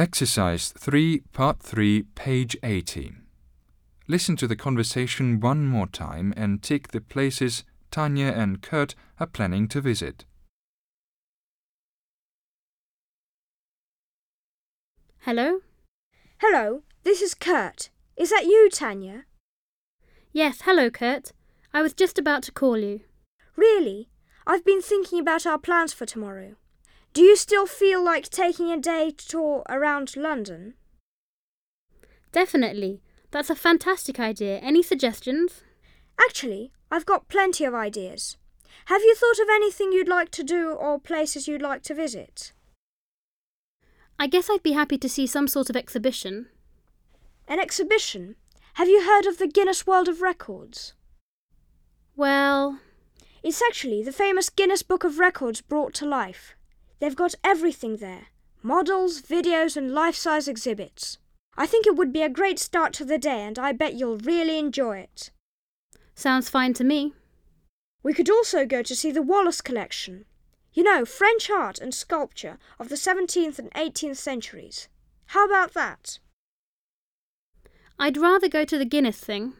Exercise 3, Part 3, page 18. Listen to the conversation one more time and tick the places Tanya and Kurt are planning to visit. Hello? Hello, this is Kurt. Is that you, Tanya? Yes, hello, Kurt. I was just about to call you. Really? I've been thinking about our plans for tomorrow. Do you still feel like taking a day tour around London? Definitely. That's a fantastic idea. Any suggestions? Actually, I've got plenty of ideas. Have you thought of anything you'd like to do or places you'd like to visit? I guess I'd be happy to see some sort of exhibition. An exhibition? Have you heard of the Guinness World of Records? Well, It's actually the famous Guinness Book of Records brought to life. They've got everything there models, videos, and life size exhibits. I think it would be a great start to the day, and I bet you'll really enjoy it. sounds fine to me. We could also go to see the Wallace collection. You know, French art and sculpture of the 17th and 18th centuries. How about that? I'd rather go to the Guinness thing.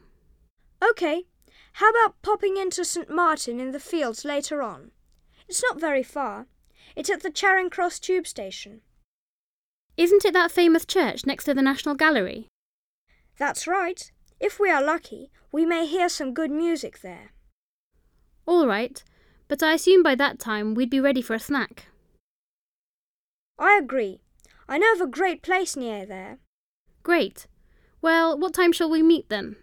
OK. How about popping into St. Martin in the Fields later on? It's not very far. It's at the Charing Cross tube station. Isn't it that famous church next to the National Gallery? That's right. If we are lucky, we may hear some good music there. All right, but I assume by that time we'd be ready for a snack. I agree. I know of a great place near there. Great. Well, what time shall we meet then?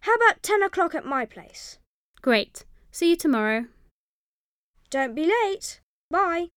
How about 10 o'clock at my place? Great. See you tomorrow. Don't be late. Bye.